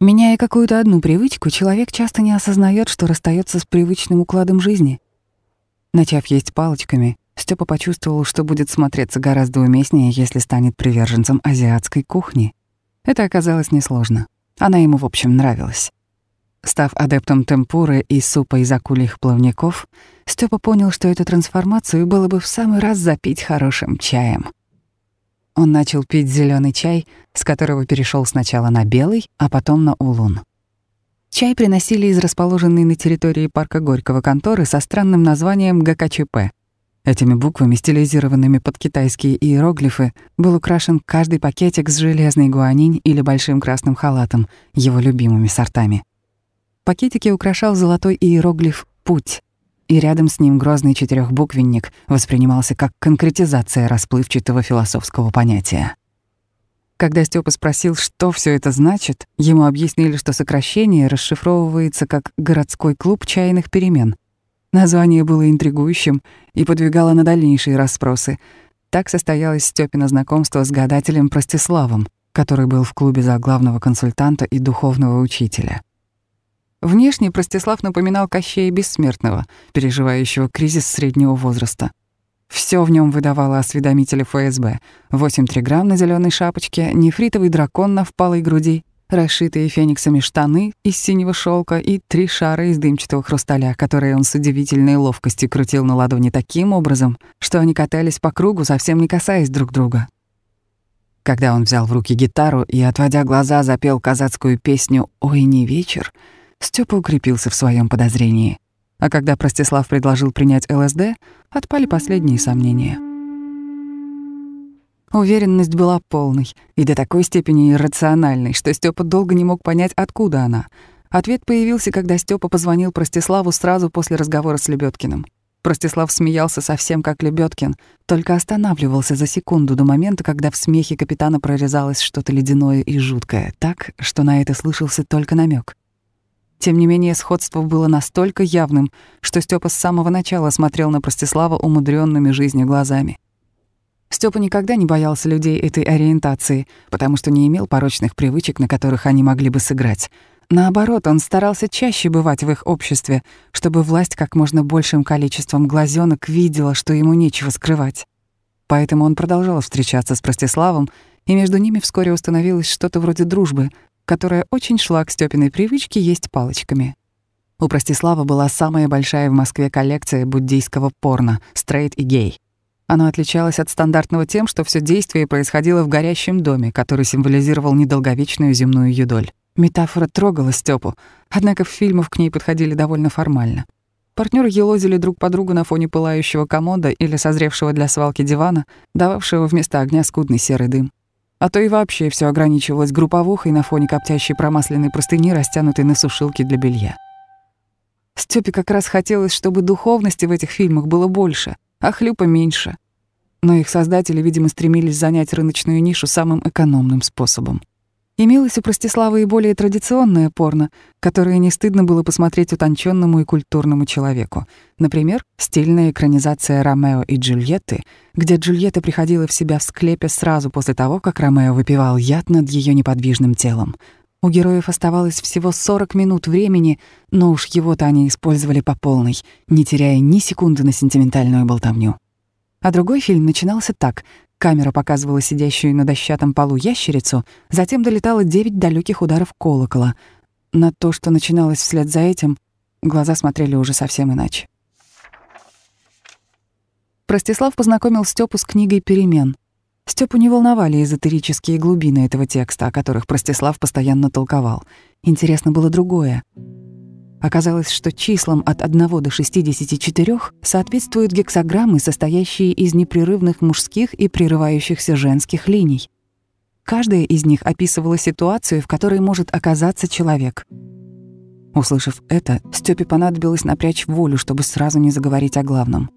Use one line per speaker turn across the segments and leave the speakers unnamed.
Меняя какую-то одну привычку, человек часто не осознает, что расстается с привычным укладом жизни. Начав есть палочками, Степа почувствовал, что будет смотреться гораздо уместнее, если станет приверженцем азиатской кухни. Это оказалось несложно. Она ему, в общем, нравилась. Став адептом темпуры и супа из акульих плавников, Степа понял, что эту трансформацию было бы в самый раз запить хорошим чаем. Он начал пить зеленый чай, с которого перешел сначала на белый, а потом на улун. Чай приносили из расположенной на территории парка Горького конторы со странным названием ГКЧП. Этими буквами, стилизированными под китайские иероглифы, был украшен каждый пакетик с железной гуанинь или большим красным халатом, его любимыми сортами. Пакетики украшал золотой иероглиф «Путь», и рядом с ним грозный четырехбуквенник воспринимался как конкретизация расплывчатого философского понятия. Когда Степа спросил, что все это значит, ему объяснили, что сокращение расшифровывается как «городской клуб чайных перемен». Название было интригующим и подвигало на дальнейшие расспросы. Так состоялось Степино знакомство с гадателем Простиславом, который был в клубе за главного консультанта и духовного учителя. Внешне Простислав напоминал Кощея Бессмертного, переживающего кризис среднего возраста. Все в нем выдавало осведомителя ФСБ. 8 триграмм на зеленой шапочке, нефритовый дракон на впалой груди, расшитые фениксами штаны из синего шелка и три шара из дымчатого хрусталя, которые он с удивительной ловкостью крутил на ладони таким образом, что они катались по кругу, совсем не касаясь друг друга. Когда он взял в руки гитару и, отводя глаза, запел казацкую песню «Ой, не вечер», Степа укрепился в своем подозрении. А когда Простислав предложил принять ЛСД, отпали последние сомнения. Уверенность была полной и до такой степени иррациональной, что Степа долго не мог понять, откуда она. Ответ появился, когда Степа позвонил Простиславу сразу после разговора с Лебедкиным. Простислав смеялся совсем как Лебедкин, только останавливался за секунду до момента, когда в смехе капитана прорезалось что-то ледяное и жуткое, так, что на это слышался только намек. Тем не менее, сходство было настолько явным, что Степа с самого начала смотрел на Простислава умудренными жизнью глазами. Степа никогда не боялся людей этой ориентации, потому что не имел порочных привычек, на которых они могли бы сыграть. Наоборот, он старался чаще бывать в их обществе, чтобы власть как можно большим количеством глазенок видела, что ему нечего скрывать. Поэтому он продолжал встречаться с Простиславом, и между ними вскоре установилось что-то вроде дружбы, которая очень шла к Стёпиной привычке есть палочками. У Простислава была самая большая в Москве коллекция буддийского порно, стрейт и гей. Оно отличалось от стандартного тем, что все действие происходило в горящем доме, который символизировал недолговечную земную юдоль. Метафора трогала Степу, однако в фильмах к ней подходили довольно формально. Партнеры елозили друг по другу на фоне пылающего комода или созревшего для свалки дивана, дававшего вместо огня скудный серый дым. А то и вообще все ограничивалось групповухой на фоне коптящей промасленной простыни, растянутой на сушилке для белья. Стёпе как раз хотелось, чтобы духовности в этих фильмах было больше, а хлюпа меньше. Но их создатели, видимо, стремились занять рыночную нишу самым экономным способом. Имелось у Простислава и более традиционное порно, которое не стыдно было посмотреть утонченному и культурному человеку. Например, стильная экранизация «Ромео и Джульетты», где Джульетта приходила в себя в склепе сразу после того, как Ромео выпивал яд над ее неподвижным телом. У героев оставалось всего 40 минут времени, но уж его-то они использовали по полной, не теряя ни секунды на сентиментальную болтовню. А другой фильм начинался так. Камера показывала сидящую на дощатом полу ящерицу, затем долетало девять далеких ударов колокола. На то, что начиналось вслед за этим, глаза смотрели уже совсем иначе. Простислав познакомил Степу с книгой «Перемен». Степу не волновали эзотерические глубины этого текста, о которых Простислав постоянно толковал. Интересно было другое — Оказалось, что числам от 1 до 64 соответствуют гексограммы, состоящие из непрерывных мужских и прерывающихся женских линий. Каждая из них описывала ситуацию, в которой может оказаться человек. Услышав это, Стёпе понадобилось напрячь волю, чтобы сразу не заговорить о главном.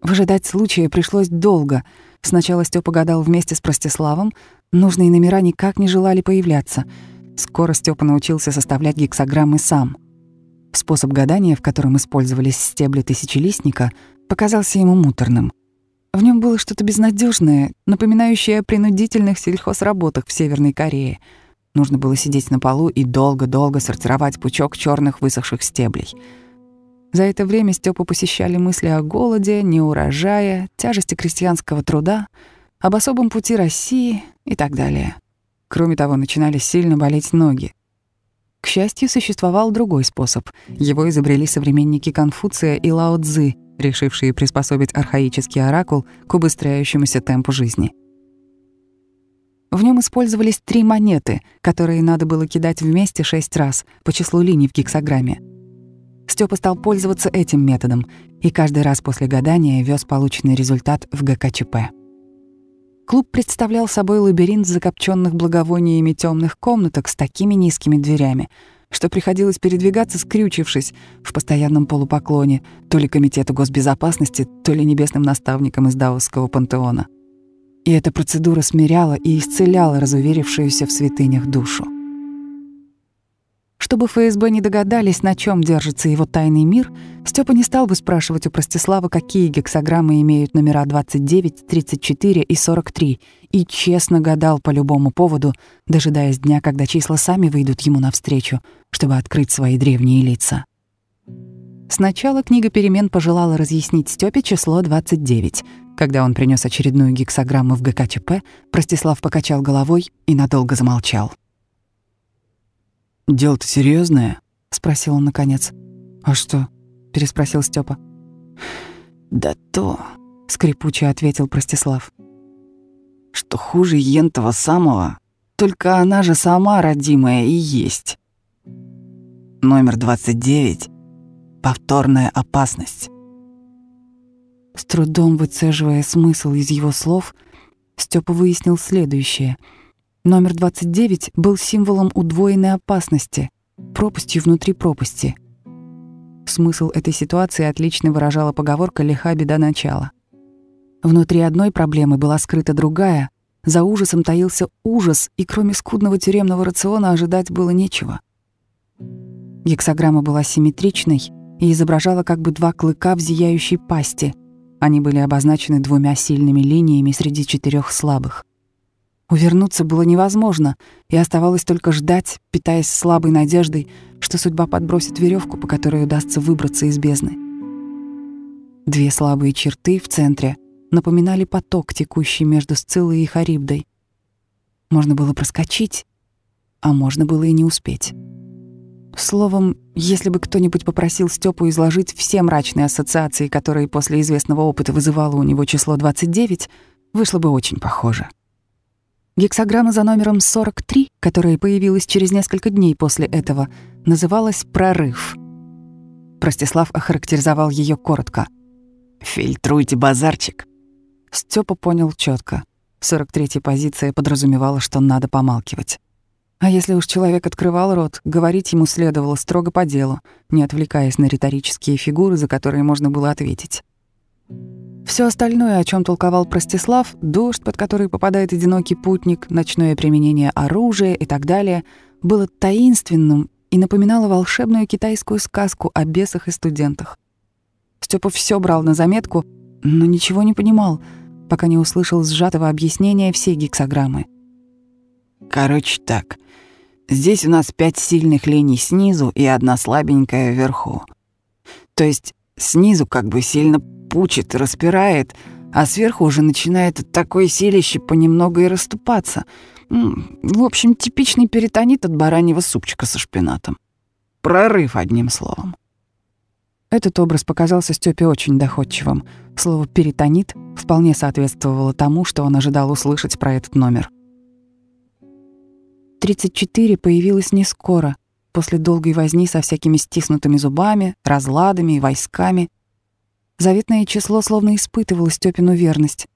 Выжидать случая пришлось долго. Сначала Стёпа гадал вместе с Простиславом, нужные номера никак не желали появляться — Скоро Степа научился составлять гексограммы сам. Способ гадания, в котором использовались стебли тысячелистника, показался ему муторным. В нем было что-то безнадежное, напоминающее о принудительных сельхозработах в Северной Корее. Нужно было сидеть на полу и долго-долго сортировать пучок черных высохших стеблей. За это время Степу посещали мысли о голоде, неурожае, тяжести крестьянского труда, об особом пути России и так далее. Кроме того, начинали сильно болеть ноги. К счастью, существовал другой способ. Его изобрели современники Конфуция и Лао Цзы — решившие приспособить архаический оракул к убыстряющемуся темпу жизни. В нем использовались три монеты, которые надо было кидать вместе шесть раз по числу линий в гексограмме. Степа стал пользоваться этим методом и каждый раз после гадания вез полученный результат в ГКЧП. Клуб представлял собой лабиринт закопченных благовониями темных комнаток с такими низкими дверями — что приходилось передвигаться, скрючившись в постоянном полупоклоне то ли Комитету госбезопасности, то ли небесным наставникам из Даосского пантеона. И эта процедура смиряла и исцеляла разуверившуюся в святынях душу. Чтобы ФСБ не догадались, на чем держится его тайный мир, Степа не стал бы спрашивать у Простислава, какие гексограммы имеют номера 29, 34 и 43, и честно гадал по любому поводу, дожидаясь дня, когда числа сами выйдут ему навстречу, чтобы открыть свои древние лица. Сначала книга перемен пожелала разъяснить Степе число 29. Когда он принес очередную гексограмму в ГКЧП, Простислав покачал головой и надолго замолчал.
«Дело-то серьезное?
спросил он наконец. «А что?» — переспросил Степа.
«Да то», — скрипуче ответил Простислав, «что хуже ентого самого, только она же сама родимая и есть. Номер 29 — повторная опасность».
С трудом выцеживая смысл из его слов, Степа выяснил следующее — Номер 29 был символом удвоенной опасности, пропастью внутри пропасти. Смысл этой ситуации отлично выражала поговорка «лиха беда начала». Внутри одной проблемы была скрыта другая, за ужасом таился ужас, и кроме скудного тюремного рациона ожидать было нечего. Гексограмма была симметричной и изображала как бы два клыка в зияющей пасти. Они были обозначены двумя сильными линиями среди четырех слабых. Увернуться было невозможно, и оставалось только ждать, питаясь слабой надеждой, что судьба подбросит веревку, по которой удастся выбраться из бездны. Две слабые черты в центре напоминали поток, текущий между Сциллой и Харибдой. Можно было проскочить, а можно было и не успеть. Словом, если бы кто-нибудь попросил Степу изложить все мрачные ассоциации, которые после известного опыта вызывало у него число 29, вышло бы очень похоже. Гексограмма за номером 43, которая появилась через несколько дней после этого, называлась «Прорыв». Простислав охарактеризовал ее коротко.
«Фильтруйте базарчик».
Степа понял четко. 43-я позиция подразумевала, что надо помалкивать. А если уж человек открывал рот, говорить ему следовало строго по делу, не отвлекаясь на риторические фигуры, за которые можно было ответить. Все остальное, о чем толковал Простислав, дождь, под который попадает одинокий путник, ночное применение оружия и так далее, было таинственным и напоминало волшебную китайскую сказку о бесах и студентах. Степа все брал на заметку, но ничего не понимал, пока не услышал сжатого объяснения всей гексограммы.
«Короче так, здесь у нас пять сильных линий снизу и одна слабенькая вверху. То есть снизу как бы сильно пучит распирает, а сверху уже начинает такое силище понемногу и расступаться. В общем, типичный перитонит от бараньего супчика со шпинатом. Прорыв, одним словом.
Этот образ показался Стёпе очень доходчивым. Слово «перитонит» вполне соответствовало тому, что он ожидал услышать про этот номер. 34 появилось не скоро, после долгой возни со всякими стиснутыми зубами, разладами и войсками. Заветное число словно испытывало Стёпину верность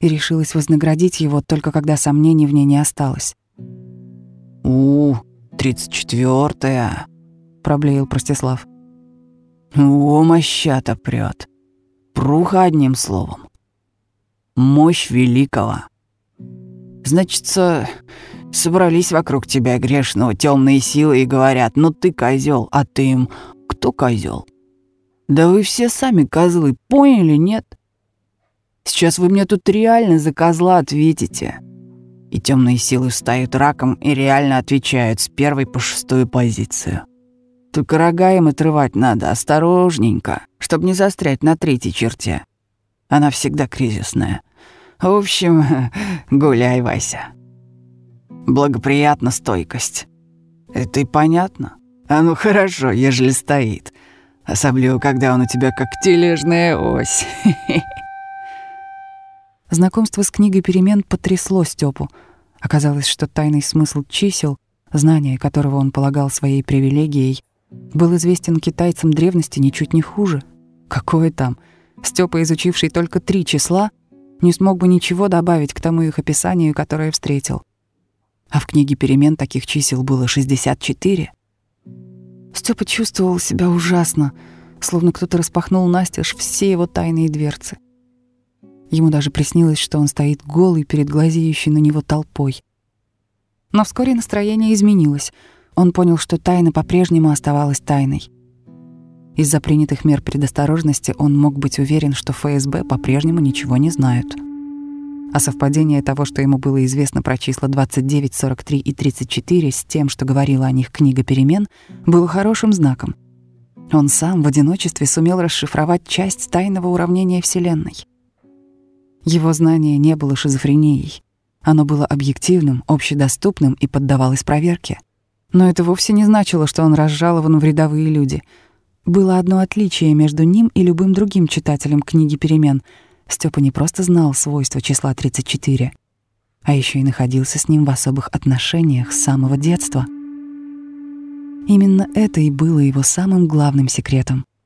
и решилось вознаградить его только когда сомнений в ней не осталось.
«У, тридцать четвёртая», — проблеял Простислав. «О, моща-то прёт. Пруха одним словом. Мощь великого. Значится, собрались вокруг тебя грешного темные силы и говорят, ну ты козел, а ты им кто козел? Да вы все сами козлы, поняли, нет? Сейчас вы мне тут реально за козла ответите. И темные силы встают раком и реально отвечают с первой по шестую позицию. Только рога им отрывать надо осторожненько, чтобы не застрять на третьей черте. Она всегда кризисная. В общем, гуляй, Вася. Благоприятна стойкость. Это и понятно. А ну хорошо, ежели стоит. Особливо, когда он у тебя как тележная ось.
Знакомство с книгой перемен потрясло Степу. Оказалось, что тайный смысл чисел, знание которого он полагал своей привилегией, был известен китайцам древности ничуть не хуже. Какое там? Степа, изучивший только три числа, не смог бы ничего добавить к тому их описанию, которое встретил. А в книге перемен таких чисел было 64. Степа чувствовал себя ужасно, словно кто-то распахнул настежь все его тайные дверцы. Ему даже приснилось, что он стоит голый перед глазеющей на него толпой. Но вскоре настроение изменилось. Он понял, что тайна по-прежнему оставалась тайной. Из-за принятых мер предосторожности он мог быть уверен, что ФСБ по-прежнему ничего не знают. А совпадение того, что ему было известно про числа 29, 43 и 34 с тем, что говорила о них книга перемен, было хорошим знаком. Он сам в одиночестве сумел расшифровать часть тайного уравнения Вселенной — его знание не было шизофренией. Оно было объективным, общедоступным и поддавалось проверке. Но это вовсе не значило, что он разжалован в рядовые люди. Было одно отличие между ним и любым другим читателем книги «Перемен». Степа не просто знал свойства числа 34, а еще и находился с ним в особых отношениях с самого детства. Именно это и было его самым главным секретом —